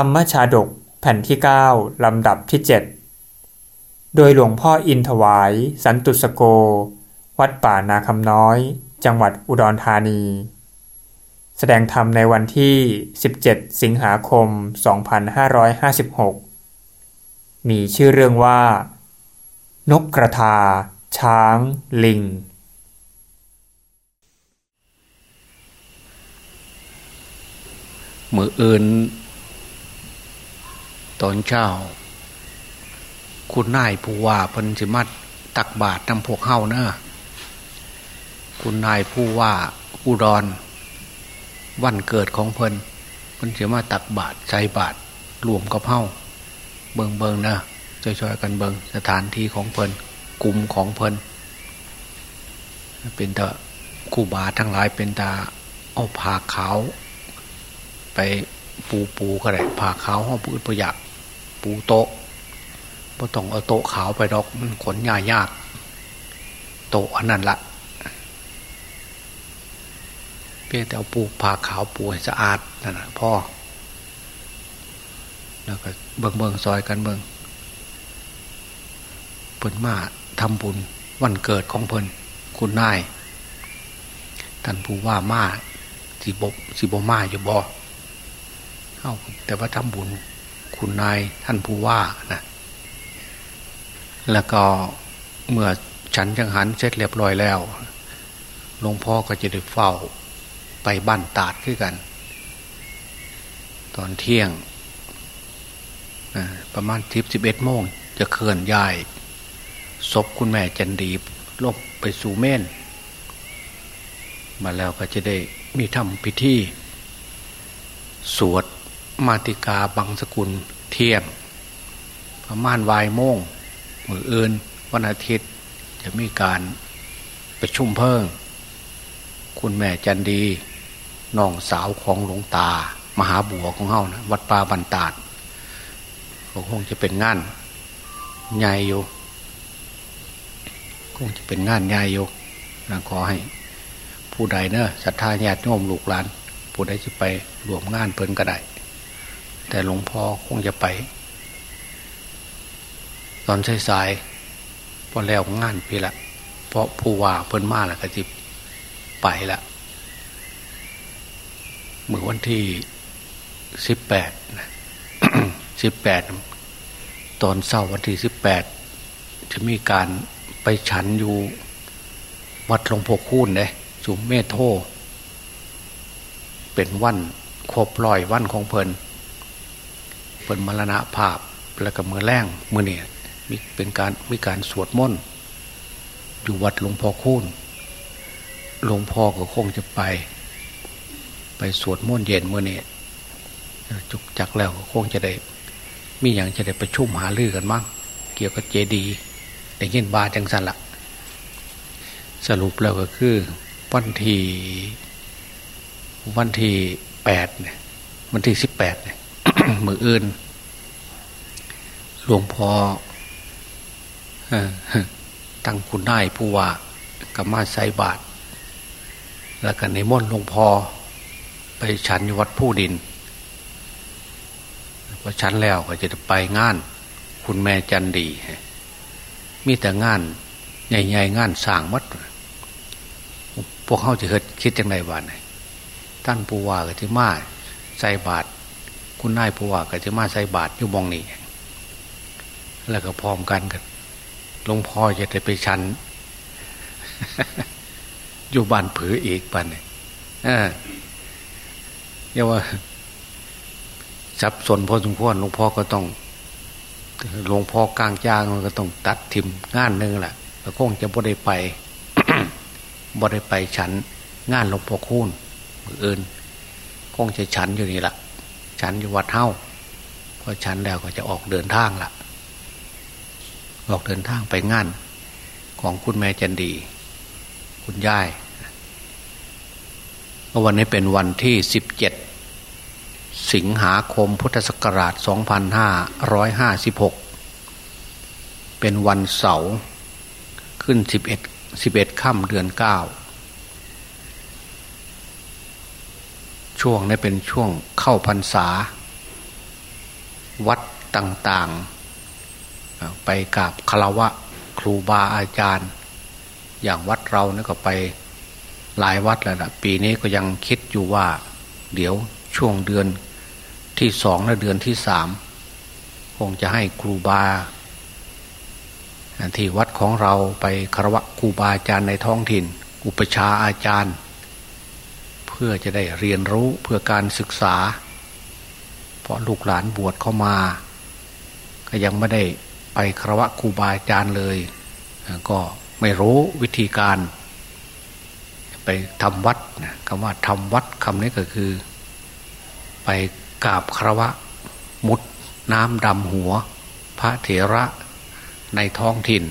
รรมชาดกแผ่นที่ 9 ลำดับที่ 7 โดยหลวงพ่ออินถวาย สันตุสโก วัดป่านาคำน้อย จังหวัดอุดรธานี แสดงธรรมในวันที่ 17 สิงหาคม 2556 มีชื่อเรื่องว่า นกกระทา ช้าง ลิงมืออื่น ตอนเช้า คุณนายผู้ว่าเพิ่นสิมาตักบาตรนำพวกเฮาเนอะคุณนายผู้ว่าอุดร วันเกิดของเพิ่นเพิ่นสิมาตักบาตรใส่บาตรรวมกับเฮาเบิงเบิงนะช่วยๆกันเบิงสถานที่ของเพิ่นกลุ่มของเพิ่นเป็นตาคู่บาทั้งหลายเป็นตาเอาผ้าขาว ไปปูปูก็ได้ผ้าขาวห้องปูประหยัด ปูโต๊ะพอต้องเอาโต๊ะขาวไปดอกมันขนยายาก โต๊ะอันนั้นละเพียงแต่เอาปูผ้าขาวปูให้สะอาดนั่นแหะพ่อแล้วก็เบิงเบิงซอยกันเบิงเพิ่นมาทำบุญวันเกิดของเพิ่นคุณนายท่านผู้ว่ามาสิบบสิบมาอยู่บ่เอาแต่ว่าทำบุญ คุณนายท่านผู้ว่านะแล้วก็เมื่อฉันจังหันเสร็จเรียบร้อยแล้วหลวงพ่อก็จะได้เฝ้าไปบ้านตาดขึ้นกัน ตอนเที่ยงประมาณทิพสิบเอ็ดโมง จะเคลื่อนย้ายศพคุณแม่จันดีลงไปสู่เม่นมาแล้วก็จะได้มีทำพิธี สวด มาติกาบังสกุลเทียงประมาณวายโมงมืออื่นวันอาทิตย์จะมีการประชุมเพิ่ง คุณแม่จันดีน้องสาวของหลวงตา มหาบัวของเฮานะวัดป่าบันตาดก็คงจะเป็นงานใหญ่อยู่คงจะเป็นงานใหญ่อยู่นะขอให้ ผู้ใดเนอะศรัทธาญาติโยมลูกหลาน ผู้ใดจะไปรวมงานเพิ่นก็ได้ แต่หลวงพ่อคงจะไป ตอนสายๆพอแล้วงานพี่ละเพราะผู้ว่าเพิ่นมาแล้วก็จิไปละเมื่อวันที่สิบแปดสิบแปดตอนเศร้าวันที่สิบแปดจะมีการไปฉันอยู่ วัดหลวงพ่อคูนเลยสุมเมธโท เป็นวันครบรอยวันของเพลิน พิ่นมรณะภาพแล้วก็มือแรงมือเนี่ยมีเป็นการมีการสวดมนต์อยู่วัดหลวงพ่อคูนหลวงพ่อก็คงจะไป ไปสวดมนต์เย็นมือเนี่ยจุกจักแล้วก็คงจะได้ มีอย่างจะได้ประชุมหาลือกันมั้งเกี่ยวกับเจดีได้ยินบาจังสันละสรุปแล้วก็คือวันที่วันที่แปดเนี่ยวันที่สิบแปดเนี่ย มืออื่น หลวงพ่อตั้งคุณนายผู้ว่ากมาใส่บาท แล้วกันในม่นหลวงพ่อไปฉันวัดผู้ดินพอฉันแล้วก็จะไปงาน คุณแม่จันดี มีแต่งานใหญ่ๆงานสร้างวัดพวกเขาจะคิดยังไงบ้างท่านผู้ว่าก็จะมาใส่บาท คุณนายผู้ว่าก็จะมาใส่บาทอยู่มองนี้แล้วก็พร้อมกันกันหลวงพ่อจะได้ไปชันอยู่บ้านผืออีกปันเนี่ยเรียกว่าสับสนพอสมควรหลวงพ่อก็ต้องหลวงพ่อกลางจ้างก็ต้องตัดทิมงานหนึ่งแหละแล้วคงจะบ่ได้ไปบ่ได้ไปฉันงานหลวงพ่อคูณมืออื่นคงจะฉันอยู่นี่แหละ ฉันอยู่วัดเท่าพอฉันแล้วก็จะออกเดินทางละออกเดินทางไปงาน ของคุณแม่จันดี คุณย่ายวันนี้เป็นวันที่สิบเจ็ดสิงหาคมพุทธศักราช 2556 เป็นวันเสาร์ขึ้น 11 11ค่ำเดือน 9 ช่วงนี้เป็นช่วงเข้าพรรษา วัดต่างๆ ไปกราบคารวะครูบาอาจารย์ อย่างวัดเราเนี่ยก็ไปหลายวัดแล้วนะปีนี้ก็ยังคิดอยู่ว่า เดี๋ยวช่วงเดือนที่สองและเดือนที่สามคงจะให้ครูบาที่วัดของเราไปคารวะครูบาอาจารย์ในท้องถิ่น อุปชาอาจารย์ พื่อจะได้เรียนรู้เพื่อการศึกษา เพราะลูกหลานบวชเข้ามา ก็ยังไม่ได้ไปครวะครูบาอาจารย์เลย ก็ไม่รู้วิธีการ ไปทำวัดคำว่าทำวัดคำนี้ก็คือ ไปกราบครวะมุดน้ำดำหัว พระเถระในท้องถิ่น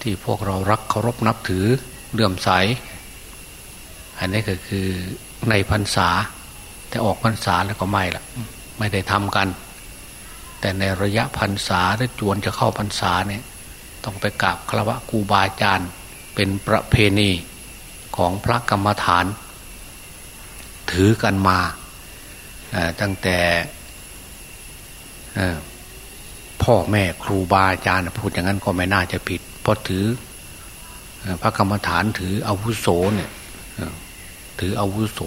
ที่พวกเรารักเคารพนับถือเลื่อมใส อันนี้ก็คือในพรรษา แต่ออกพรรษาแล้วก็ไม่ละไม่ได้ทำกัน แต่ในระยะพรรษาหรือจวนจะเข้าพรรษาเนี่ย ต้องไปกราบคารวะครูบาอาจารย์เป็นประเพณีของพระกรรมฐาน ถือกันมาตั้งแต่พ่อแม่ครูบาอาจารย์พูดอย่างนั้นก็ไม่น่าจะผิดเพราะถือพระกรรมฐานถืออาวุโสเนี่ย ถืออาวุโส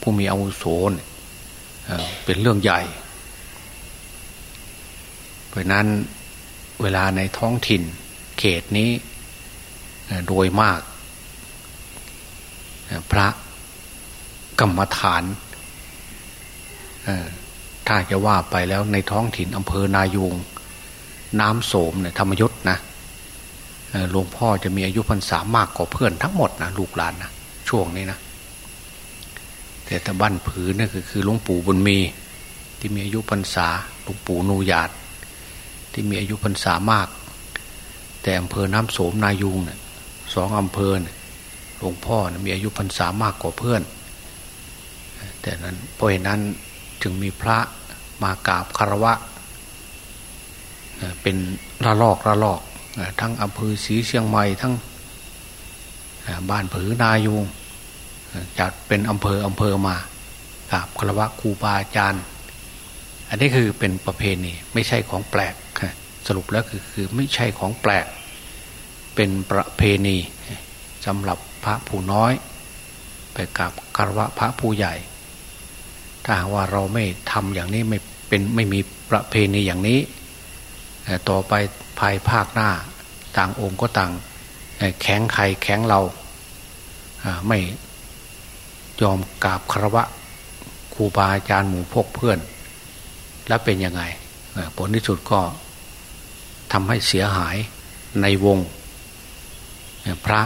ผู้มีอาวุโสเนี่ยเป็นเรื่องใหญ่ เพราะนั้นเวลาในท้องถิ่นเขตนี้โดยมาก พระกรรมฐานถ้าจะว่าไปแล้วในท้องถิ่นอำเภอนายูงน้ำโสมเนี่ยธรรมยุทธ์นะหลวงพ่อจะมีอายุพรรษามากกว่าเพื่อนทั้งหมดนะลูกหลานนะช่วงนี้นะ แต่ตะบ้านผือนี่คือคือหลวงปู่บุญมี ที่มีอายุพรรษาหลวงปู่นูญาตที่มีอายุพรรษามาก แต่อำเภอน้ำโสมนายุงเนี่ยสองอำเภอเนี่ยหลวงพ่อนะมีอายุพรรษามากกว่าเพื่อน แต่นั้นเพราะเหตุนั้นจึงมีพระมากราบคารวะ เป็นระลอกระลอก ทั้งอำเภอศรีเชียงใหม่ทั้งบ้านผือนายูง จัดเป็นอำเภออำเภอมากราบคารวะครูบาอาจารย์ อันนี้คือเป็นประเพณีไม่ใช่ของแปลกสรุปแล้วคือคือไม่ใช่ของแปลก เป็นประเพณีสำหรับพระผู้น้อย ไปกราบคารวะพระผู้ใหญ่ ถ้าว่าเราไม่ทำอย่างนี้ไม่เป็นไม่มีประเพณีอย่างนี้ ต่อไปภายภาคหน้าต่างองค์ก็ต่างแข็งใครแข็งเราไม่ ยอมกราบคารวะครูบาอาจารย์หมู่พกเพื่อน แล้วเป็นยังไงผลที่สุดก็ทำให้เสียหายในวงพระ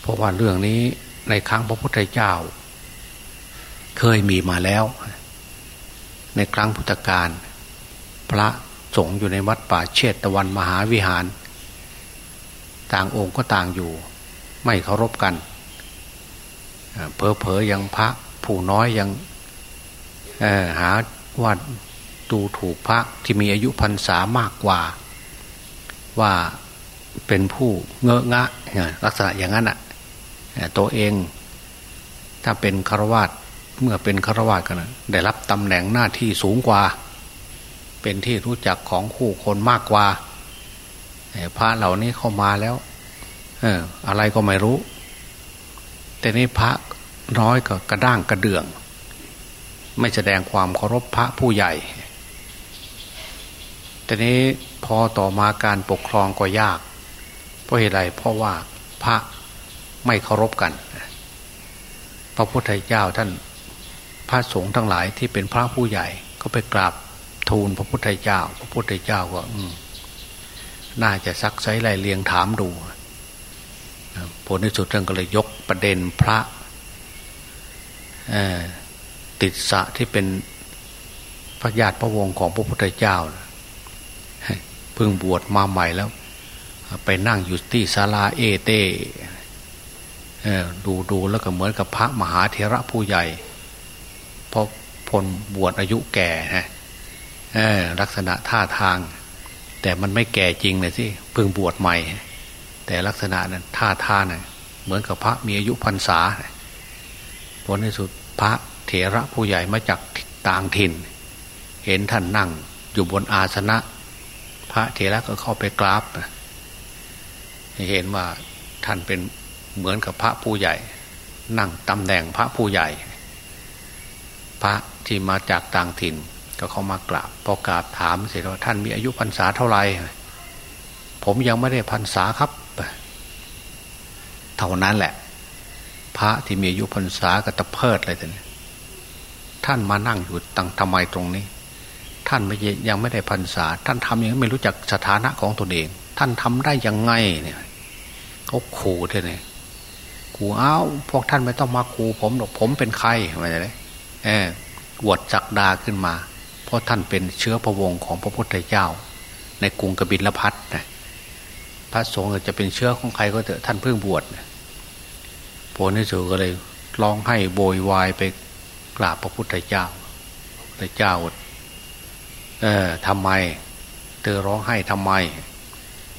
เพราะว่าเรื่องนี้ในครั้งพระพุทธเจ้า เคยมีมาแล้ว ในครั้งพุทธกาลพระสงฆ์อยู่ในวัดป่าเชตตะวันมหาวิหาร ต่างองค์ก็ต่างอยู่ ไม่เคารพกัน เพอเพอยังพระผู้น้อยยังหาว่าดูถูกพระที่มีอายุพรรษามากกว่า ว่าเป็นผู้เงอะงะลักษณะอย่างนั้นอะตัวเองถ้าเป็นคารวาสเมื่อเป็นคารวาสกันนะได้รับตำแหน่งหน้าที่สูงกว่า เป็นที่รู้จักของคู่คนมากกว่าพระเหล่านี้เข้ามาแล้วเอออะไรก็ไม่รู้ แต่นี้พระน้อยก็กระด้างกระเดื่อง ไม่แสดงความเคารพพระผู้ใหญ่ แต่นี้พอต่อมาการปกครองก็ยาก เพราะเหตุไรเพราะว่าพระไม่เคารพกัน พระพุทธเจ้าท่านพระสงฆ์ทั้งหลายที่เป็นพระผู้ใหญ่ก็ไปกราบทูลพระพุทธเจ้า พระพุทธเจ้าก็น่าจะซักไซไล่เลียงถามดู ผลที่สุดท่านก็เลยยกประเด็นพระติดสะที่เป็นพระญาติพระวงศ์ของพระพุทธเจ้าเพิ่งบวชมาใหม่แล้ว ไปนั่งอยู่ที่ศาลาเอเตดูดูแล้วก็เหมือนกับพระมหาเถระผู้ใหญ่เพราะพลบวชอายุแก่ฮะลักษณะท่าทาง แต่มันไม่แก่จริงเลยสิเพิ่งบวชใหม่ แต่ลักษณะนั้นท่าทางน่ะเหมือนกับพระมีอายุพรรษาผลในสุดพระเถระผู้ใหญ่มาจากต่างถิ่น เห็นท่านนั่งอยู่บนอาสนะ พระเถระก็เข้าไปกราบเห็นว่าท่านเป็นเหมือนกับพระผู้ใหญ่ นั่งตำแหน่งพระผู้ใหญ่ พระที่มาจากต่างถิ่น ก็เข้ามากราบพอกราบถามเสร็จว่าท่านมีอายุพรรษาเท่าไหร่ผมยังไม่ได้พรรษาครับ เท่านั้นแหละ พระที่มีอายุพรรษาก็ตะเพิดเลยท่านท่านมานั่งอยู่ตั้งทำไมตรงนี้ ท่านไม่ยังไม่ได้พรรษา ท่านทำอย่างไม่รู้จักสถานะของตนเอง ท่านทำได้ยังไงเนี่ยเขาขู่ท่านี้ขู่อ้าวพวกท่านไม่ต้องมาขู่ผมหรอกผมเป็นใครอะไรเลยเออวดจักดาขึ้นมา เพราะท่านเป็นเชื้อพระวงศ์ของพระพุทธเจ้า ในกรุงกบิลพัทนะ พระสงฆ์จะเป็นเชื้อของใครก็เถอะท่านเพิ่งบวชโพนิสุก็เลยร้องให้โบยวายไปกราบพระพุทธเจ้าพระเจ้าเออทำไม เธอร้องให้ทำไม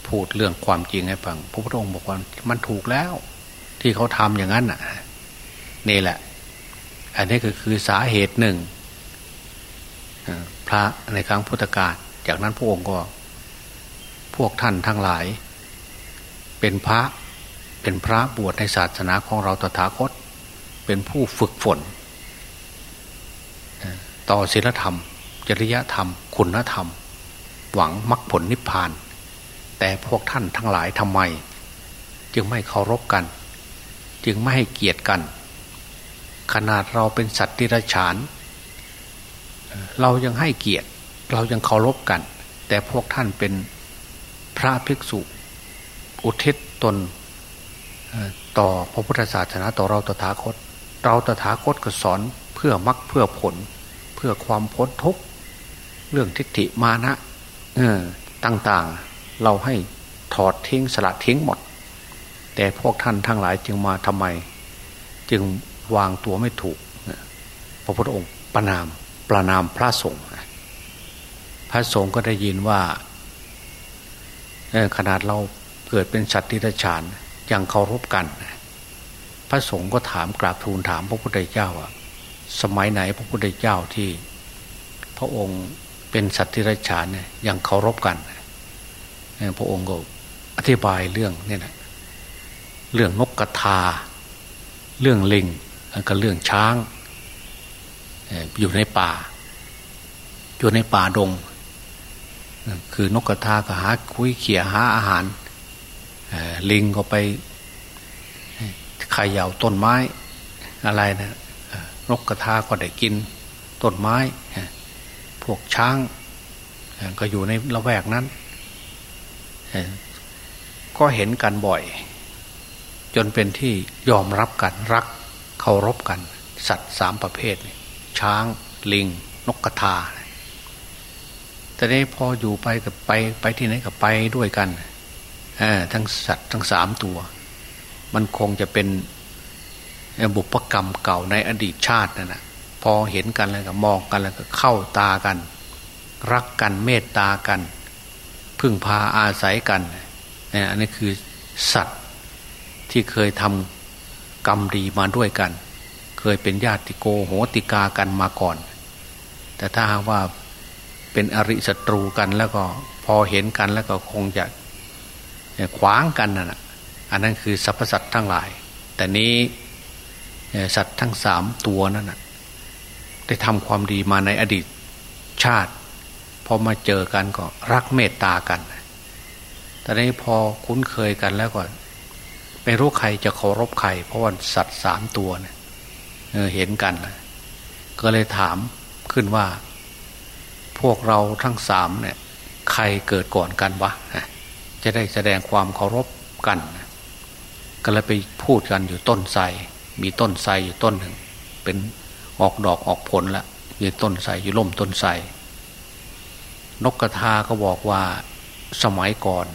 พูดเรื่องความจริงให้ฟังพระพุทธองค์บอกว่ามันถูกแล้ว ที่เขาทำอย่างนั้นน่ะ นี่แหละ อันนี้ก็คือสาเหตุหนึ่งพระในครั้งพุทธกาลจากนั้นพระองค์ก็ พวกท่านทั้งหลาย เป็นพระเป็นพระบวชในศาสนาของเราตถาคต เป็นผู้ฝึกฝน ต่อศีลธรรม จริยธรรม คุณธรรม หวังมรรคผลนิพพาน แต่พวกท่านทั้งหลายทำไม จึงไม่เคารพกัน จึงไม่ให้เกียรติกัน ขนาดเราเป็นสัตว์ที่รฉาน เรายังให้เกียรติ เรายังเคารพกัน แต่พวกท่านเป็นพระภิกษุ อุทิศตนต่อพระพุทธศาสนาต่อเราตถาคต เราตถาคตก็สอนเพื่อมรรคเพื่อผล เพื่อความพ้นทุกข์เรื่องทิฏฐิมานะต่างๆ เราให้ถอดทิ้งสลัดทิ้งหมด แต่พวกท่านทั้งหลายจึงมาทำไม จึงวางตัวไม่ถูกพระพุทธองค์ประนามประนามพระสงฆ์พระสงฆ์ก็ได้ยินว่าขนาดเรา เกิดเป็นสัตว์ที่รฉานยังเคารพกัน พระสงฆ์ก็ถามกราบทูลถามพระพุทธเจ้าว่าสมัยไหนพระพุทธเจ้าที่ พระองค์เป็นสัตว์ที่ไรฉานยังเคารพกัน พระองค์ก็อธิบายเรื่องนี่นะเรื่องนกกระทา เรื่องลิงกับเรื่องช้าง อยู่ในป่า อยู่ในป่าดง คือนกกระทาก็หาคุยเขี่ยหาอาหาร ลิงก็ไปขย่าต้นไม้อะไรนะนกกระทาก็ได้กินต้นไม้ พวกช้าง ก็อยู่ในละแวกนั้น ก็เห็นกันบ่อย จนเป็นที่ยอมรับกันรักเคารพกัน สัตว์สามประเภท ช้าง ลิง นกกระทาแต่นี้พออยู่ไปกับไปไปที่ไหนกับไปด้วยกัน ทั้งสัตว์ทั้งสามตัว มันคงจะเป็นบุพกรรมเก่าในอดีตชาตินั่นนะพอเห็นกันแล้วก็มองกันแล้วก็เข้าตากัน รักกันเมตตากัน พึ่งพาอาศัยกันเนี่ยอันนี้คือสัตว์ที่เคยทำกรรมดีมาด้วยกัน เคยเป็นญาติโกโหติกากันมาก่อน แต่ถ้าว่าเป็นอริศัตรูกันแล้วก็พอเห็นกันแล้วก็คงจะ ขวางกันน่ะอันนั้นคือสรรพสัตว์ทั้งหลาย แต่นี้สัตว์ทั้งสามตัวนั่นนะได้ทำความดีมาในอดีตชาติพอมาเจอกันก็รักเมตตากัน แต่นี้พอคุ้นเคยกันแล้วก็ไม่รู้ใครจะเคารพใคร เพราะว่าสัตว์สามตัวเนี่ยเห็นกันก็เลยถามขึ้นว่า พวกเราทั้งสามเนี่ย ใครเกิดก่อนกันวะ จะได้แสดงความเคารพกัน ก็เลยไปพูดกันอยู่ต้นไทรมีต้นไทรอยู่ต้นหนึ่ง เป็นออกดอกออกผลแล้วมีต้นไทรอยู่ล่มต้นไทรนกกระทาก็บอกว่าสมัยก่อน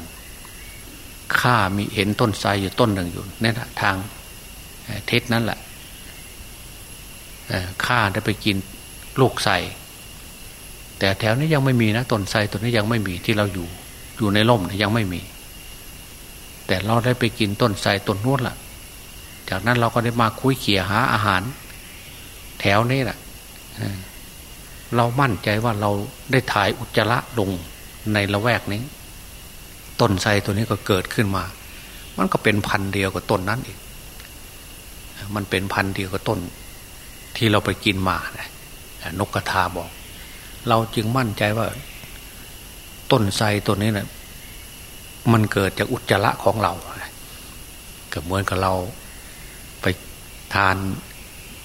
ข้ามีเห็นต้นไทรอยู่ต้นหนึ่งอยู่เนี่ยนะทางเทศนั้นแหละข้าได้ไปกินลูกไทรแต่แถวนี้ยังไม่มีนะต้นไทรตัวนี้ยังไม่มีที่เราอยู่ อยู่ในร่มยังไม่มี แต่เราได้ไปกินต้นไทรต้นนู้นละ่ะ จากนั้นเราก็ได้มาคุยเขี่ยหาอาหาร แถวนี้แหละเรามั่นใจว่าเราได้ถ่ายอุจจาระลงในละแวกนี้ ต้นไทรตัวนี้ก็เกิดขึ้นมา มันก็เป็นพันเดียวกับต้นนั้นอีกมันเป็นพันเดียวกับต้น ที่เราไปกินมานกกระทาบอก เราจึงมั่นใจว่า ต้นไทรตัวนี้นะ่ะมันเกิดจากอุจจาระของเราก็เหมือนกับเราไปทาน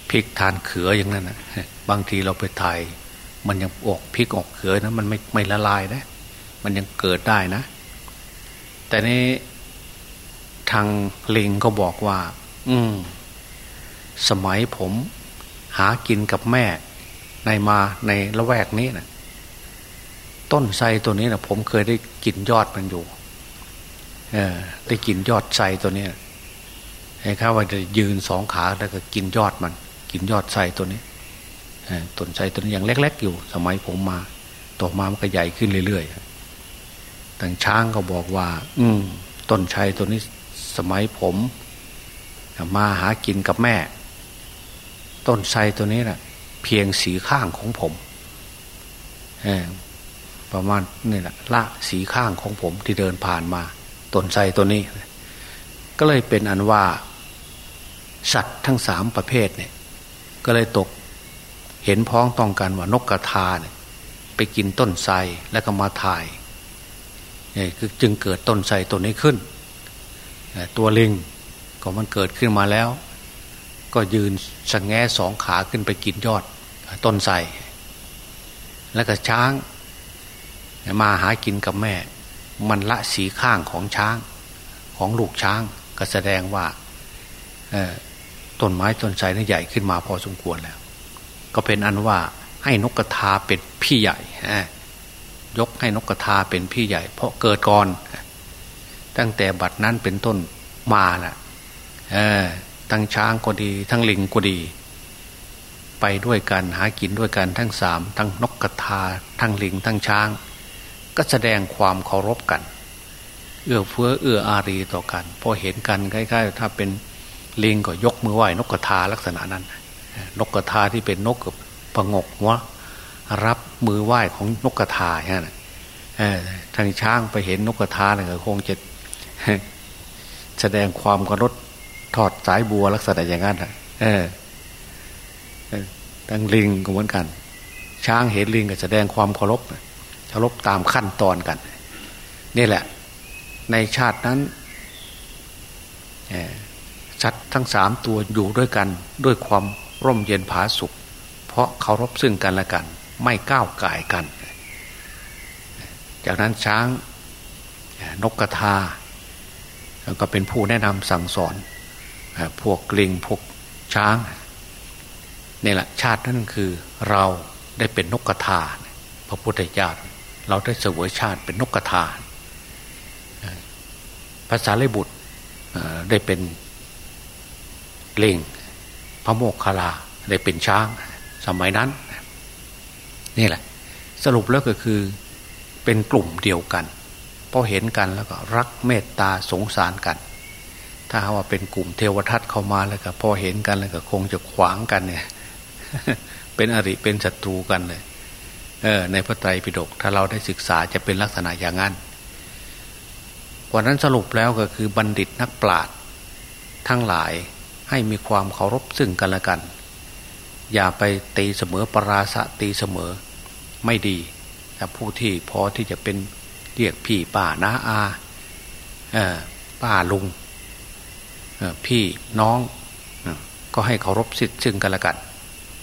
พริกทานเขืออย่างนั้นนะบางทีเราไปถ่าย มันยังออกพริกออกเขือนะมันไม่ไม่ละลายนะ มันยังเกิดได้นะ แต่นี้ทางลิงก็บอกว่า อืม สมัยผมหากินกับแม่ในมาในละแวกนี้นะ ต้นไทรตัวนี้นะผมเคยได้กินยอดมันอยู่เออได้กินยอดไทรตัวนี้ให้ข้าว่าจะยืนสองขาแล้วก็กินยอดมัน กินยอดไทรตัวนี้ต้นไทรตัวนี้ยังเล็ก ๆ อยู่ สมัยผมมาต่อมามันก็ใหญ่ขึ้นเรื่อยๆต่ช้างก็บอกว่า อืมต้นไทรตัวนี้สมัยผมมาหากินกับแม่ ต้นไทรตัวนี้นะ่ะ เพียงสีข้างของผม ประมาณนี่แหละละสีข้างของผมที่เดินผ่านมาต้นไทรตัวนี้ ก็เลยเป็นอันว่า สัตว์ทั้งสามประเภทเนี่ย ก็เลยตกเห็นพ้องต้องกันว่านกกระทาเนี่ยไปกินต้นไทรแล้วก็มาถ่ายเนี่ยคือจึงเกิดต้นไทรต้นนี้ขึ้น ตัวลิงก็มันเกิดขึ้นมาแล้ว ก็ยืนสงแงสองขาขึ้นไปกินยอดต้นไทรแล้วก็ช้าง มาหากินกับแม่ มันละสีข้างของช้างของลูกช้างก็แสดงว่าต้นไม้ต้นไทรนี่ใหญ่ขึ้นมาพอสมควรแล้ว ก็เป็นอันว่าให้นกกระทาเป็นพี่ใหญ่ยกให้นกกระทาเป็นพี่ใหญ่ เพราะเกิดก่อน ตั้งแต่บัดนั้นเป็นต้นมาแหละทั้งช้างก็ดี ทั้งลิงก็ดี ไปด้วยกันหากินด้วยกันทั้งสามทั้งนกกระทา ทั้งลิงทั้งช้าง ก็แสดงความเคารพกัน เอื้อเฟื้อเอื้ออารีต่อกัน พอเห็นกันใกล้ายๆ ถ้าเป็นลิงก็ยกมือไหว้นกกระทาลักษณะนั้น นกกระทาที่เป็นนกกับประงกหัวรับมือไหว้ของนกกระทาอย่างนั้นทางช้างไปเห็นนกกระทาเนี่ยคงจะแสดงความกระรดถอดสายบัวลักษณะอย่างนั้นเออทั้งลิงก็เหมือนกัน ช้างเห็นลิงก็แสดงความเคารพ เคารพตามขั้นตอนกัน นี่แหละ ในชาตินั้นชัดทั้งสามตัวอยู่ด้วยกันด้วยความร่มเย็นผาสุข เพราะเคารพซึ่งกันและกัน ไม่ก้าวไก่กัน จากนั้นช้างนกกระทาก็เป็นผู้แนะนำสั่งสอน พวกลิงพวกช้างนี่แหละชาตินั่นคือเราได้เป็นนกกระทา พระพุทธเจ้า เราได้เสวยชาติเป็นนกกระทาภาษาเลบุตรได้เป็นเล่งพระโมกขลาได้เป็นช้างสมัยนั้น นี่แหละ สรุปแล้วก็คือเป็นกลุ่มเดียวกันพอเห็นกันแล้วก็รักเมตตาสงสารกัน ถ้าว่าเป็นกลุ่มเทวทัตเข้ามาแล้วก็พอเห็นกันแล้วก็คงจะขวางกันเนี่ย เป็นอริเป็นศัตรูกันเลย ในพระไตรปิฎกถ้าเราได้ศึกษาจะเป็นลักษณะอย่างนั้นวันนั้นสรุปแล้วก็คือบัณฑิตนักปราชญ์ทั้งหลายให้มีความเคารพซึ่งกันและกัน อย่าไปตีเสมอปราศตีเสมอไม่ดีแต่ผู้ที่พอที่จะเป็นเรียกพี่ป้าน้าอาป้าลุงพี่น้องก็ให้เคารพสิทธิ์ซึ่งกันและกัน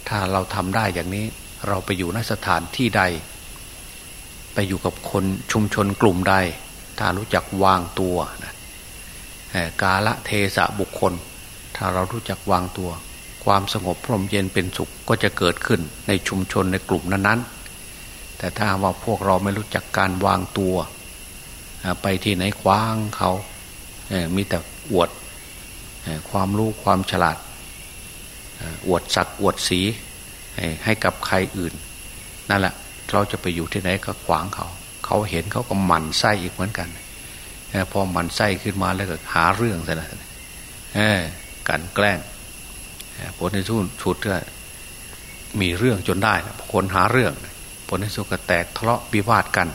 ถ้าเราทำได้อย่างนี้ เราไปอยู่ในสถานที่ใด ไปอยู่กับคนชุมชนกลุ่มใด ถ้ารู้จักวางตัวนะกาละเทสะบุคคล ถ้าเรารู้จักวางตัว ความสงบพร่มเย็นเป็นสุขก็จะเกิดขึ้นในชุมชนในกลุ่มนั้นๆ แต่ถ้าว่าพวกเราไม่รู้จักการวางตัว ไปที่ไหนคว้างเขามีแต่อวดความรู้ความฉลาดอวดศักอวดสี ให้กับใครอื่น นั่นแหละเราจะไปอยู่ที่ไหนก็ขวางเขา เขาเห็นเขาก็หมั่นไส้อีกเหมือนกันพอหมั่นไส้ขึ้นมาแล้วก็หาเรื่องซะนะกันแกล้งผลในทุนชุดก็มีเรื่องจนได้คนหาเรื่อง ผลในสุกแตกทะเลาะวิวาทกัน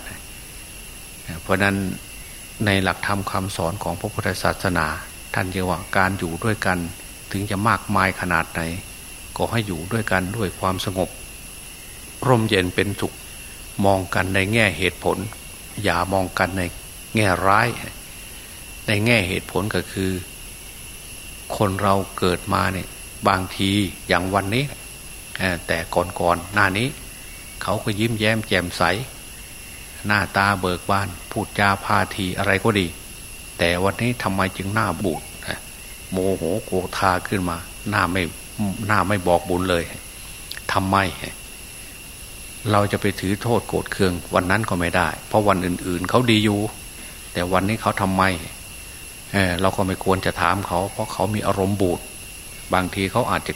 เพราะนั้นในหลักธรรมคำสอนของพระพุทธศาสนา ท่านเรียกว่าการอยู่ด้วยกัน ถึงจะมากมายขนาดไหน ก็ให้อยู่ด้วยกันด้วยความสงบ ร่มเย็นเป็นสุขมองกันในแง่เหตุผล อย่ามองกันในแง่ร้าย ในแง่เหตุผลก็คือ คนเราเกิดมาเนี่ยบางทีอย่างวันนี้ แต่ก่อนๆหน้านี้ เขาก็ยิ้มแย้มแจ่มใส หน้าตาเบิกบาน พูดจาพาทีอะไรก็ดี แต่วันนี้ทำไมจึงหน้าบูดโมโหโกธาขึ้นมา หน้าไม่ หน้าไม่บอกบุญเลยทำไม เราจะไปถือโทษโกรธเคือง วันนั้นก็ไม่ได้ เพราะวันอื่น ๆเขาดีอยู่ แต่วันนี้เขาทำไมเเราก็ไม่ควรจะถามเขา เพราะเขามีอารมณ์บูดบางทีเขาอาจจะ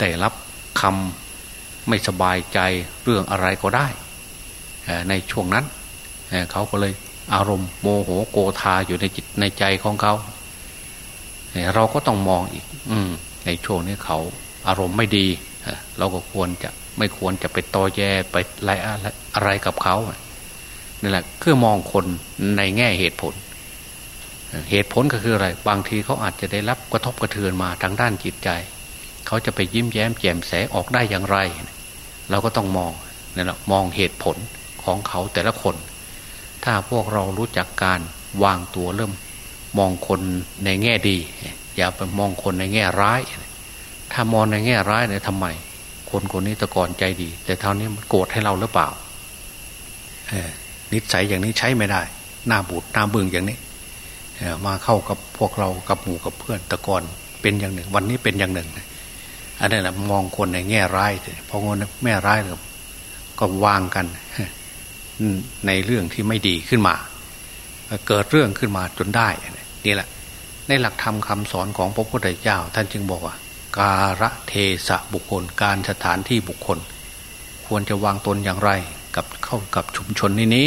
ได้รับคำไม่สบายใจเรื่องอะไรก็ได้ ในช่วงนั้นเขาก็เลยอารมณ์โมโหโกธาอยู่ในจิตในใจของเขา เราก็ต้องมองอีก อืม ในช่วงนี้เขาอารมณ์ไม่ดี เราก็ควรจะไม่ควรจะไปตอแยไปอะไรอะไรกับเขานี่แหละคือมองคนในแง่เหตุผล เหตุผลก็คืออะไร บางทีเขาอาจจะได้รับกระทบกระเทือนมาทางด้านจิตใจ เขาจะไปยิ้มแย้มแจ่มใสออกได้อย่างไร เราก็ต้องมองนี่แหละมองเหตุผลของเขาแต่ละคน ถ้าพวกเรารู้จักการวางตัวเริ่ม มองคนในแง่ดี อย่าไปมองคนในแง่ร้าย ถ้ามองในแง่ร้ายเนี่ยทำไม คนคนนี้ตะกอนใจดี แต่เท่านี้มันโกรธให้เราหรือเปล่านิสัยอย่างนี้ใช้ไม่ได้ หน้าบูดหน้าบึ้งอย่างนี้มาเข้ากับพวกเรากับหมู่กับเพื่อนตะกอนเป็นอย่างหนึ่ง วันนี้เป็นอย่างหนึ่งอันนี้แหละมองคนในแง่ร้ายพอคนแม่ร้ายก็วางกันในเรื่องที่ไม่ดีขึ้นมา เกิดเรื่องขึ้นมาจนได้นี่แหละ ในหลักธรรมคาสอนของพระพุทธเจ้า ท่านจึงบอกว่า การะเทสะบุคคล การสถานที่บุคคล ควรจะวางตนอย่างไร กับเข้ากับชุมชนนี้นี้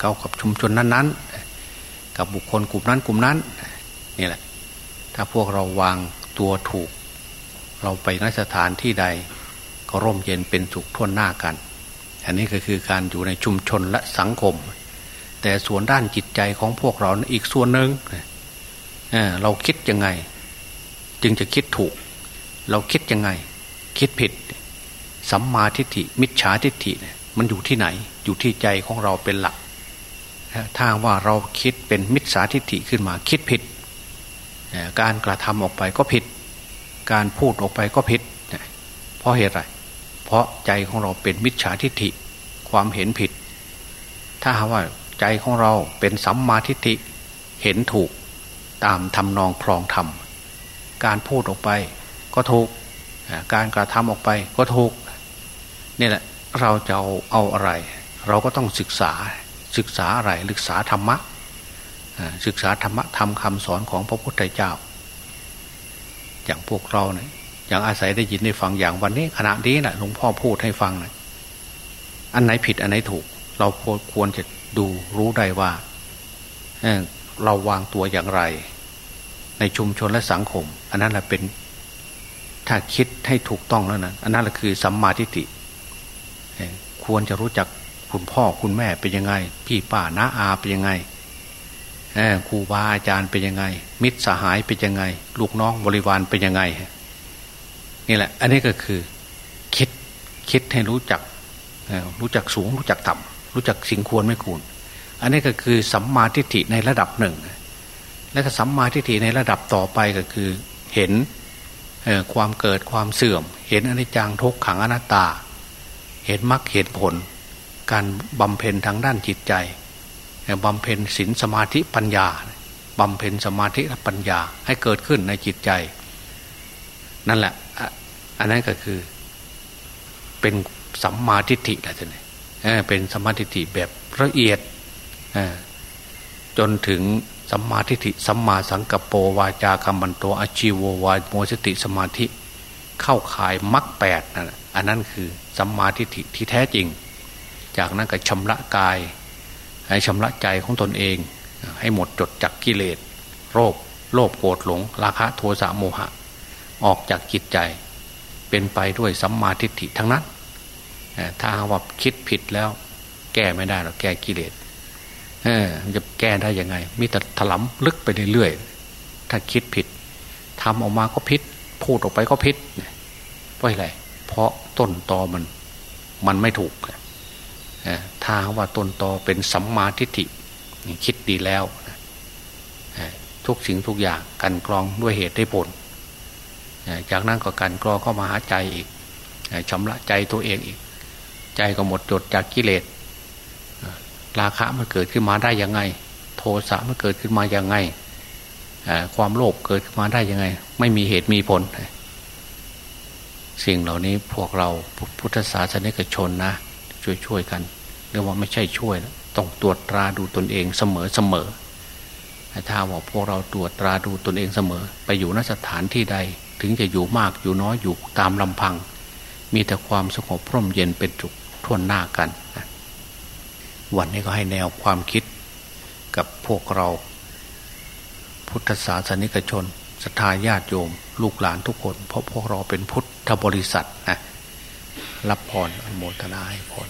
เข้ากับชุมชนนั้นๆ กับบุคคลกลุ่มนั้นกลุ่มนั้นนี่แหละ ถ้าพวกเราวางตัวถูก เราไปนสถานที่ใด ก็ร่มเย็นเป็นสุขทั่วหน้ากัน อันนี้ก็คือการอยู่ในชุมชนและสังคม แต่ส่วนด้านจิตใจของพวกเราอีกส่วนหนึ่ง เราคิดยังไง จึงจะคิดถูก เราคิดยังไง คิดผิด สัมมาทิฏฐิ มิจฉาทิฏฐิเนี่ยมันอยู่ที่ไหน อยู่ที่ใจของเราเป็นหลัก ถ้าว่าเราคิดเป็นมิจฉาทิฏฐิขึ้นมาคิดผิด การกระทำออกไปก็ผิด การพูดออกไปก็ผิด เพราะเหตุไร เพราะใจของเราเป็นมิจฉาทิฏฐิ ความเห็นผิด ถ้าว่าใจของเราเป็นสัมมาทิฏฐิ เห็นถูก ตามทำนองครองธรรมการพูดออกไปก็ถูกการกระทำออกไปก็ถูกนี่แหละเราจะเอาเอาอะไร เราก็ต้องศึกษาศึกษาอะไรศึกษาธรรมะศึกษาธรรมะทำคำสอนของพระพุทธเจ้า อย่างพวกเราเนี่ยอย่างอาศัยได้ยินได้ฟังอย่างวันนี้ขณะนี้นะหลวงพ่อพูดให้ฟังนะอันไหนผิดอันไหนถูก เราควรจะดูรู้ได้ว่าเเราวางตัวอย่างไร ในชุมชนและสังคม อันนั้นแหละเป็นถ้าคิดให้ถูกต้องแล้วนะอันนั้นแหละคือสัมมาทิฏฐิควรจะรู้จักคุณพ่อคุณแม่เป็นยังไง พี่ป้าน้าอาเป็นยังไงครูบาอาจารย์เป็นยังไง มิตรสหายเป็นยังไง ลูกน้องบริวารเป็นยังไงนี่แหละ อันนี้ก็คือคิดคิดให้รู้จักรู้จักสูง รู้จักต่ำรู้จักสิ่งควรไม่ควร อันนี้ก็คือสัมมาทิฏฐิในระดับหนึ่ง และก็สัมมาทิฏฐิในระดับต่อไปก็คือเห็นความเกิดความเสื่อม เห็นอนิจจังทุกขังอนัตตา เห็นมรรคเห็นผล การบำเพ็ญทางด้านจิตใจบำเพ็ญศีลสมาธิปัญญาบำเพ็ญสมาธิและปัญญาให้เกิดขึ้นในจิตใจ นั่นแหละ อันนั้นก็คือ เป็นสัมมาทิฏฐินะท่านเป็นสมาธิแบบละเอียดจนถึง สัมมาทิฏฐิสัมมาสังกัปโปวาจาคัมมันโตอชีววาโมสติสมาธิ เข้าขายมรรคแปดนั่นอันนั้นคือสัมมาทิฏฐิที่แท้จริง จากนั้นก็ชำระกาย ให้ชำระใจของตนเอง ให้หมดจดจากกิเลสโรคโลภโกรธหลง ราคะโทสะโมหะ ออกจากจิตใจ เป็นไปด้วยสัมมาทิฏฐิทั้งนั้นถ้าว่าคิดผิดแล้ว แก้ไม่ได้หรอกแก้กิเลส เออจะแก้ได้ยังไง มีแต่ถลำลึกไปเรื่อยๆถ้าคิดผิดทำออกมาก็ผิดพูดออกไปก็ผิดเพราะอะไรเพราะต้นตอมัน มันไม่ถูกถ้าว่าต้นตอเป็นสัมมาทิฏฐิคิดดีแล้วทุกสิ่งทุกอย่างกันกรองด้วยเหตุได้ผล จากนั้นก็กันกรองเข้ามาหาใจอีกชำระใจตัวเองอีก ใจก็หมดจดจากกิเลส ราคะมันเกิดขึ้นมาได้ยังไง โทสะมันเกิดขึ้นมายังไงความโลภเกิดขึ้นมาได้ยังไง ไม่มีเหตุมีผล สิ่งเหล่านี้พวกเราพุทธศาสนิกชนนะ ช่วยๆกันเรียกว่าไม่ใช่ช่วย ต้องตรวจตราดูตนเองเสมอเสมอถ้าว่าพวกเราตรวจตราดูตนเองเสมอ ไปอยู่นสถานที่ใด ถึงจะอยู่มากอยู่น้อยอยู่ตามลำพัง มีแต่ความสงบพร่มเย็นเป็นจุกท่วนหน้ากัน วันนี้ก็ให้แนวความคิดกับพวกเรา พุทธศาสนิกชนศรัทธาญาติโยม ลูกหลานทุกคน เพราะพวกเราเป็นพุทธบริษัทนะรับพรอนุโมทนาให้พร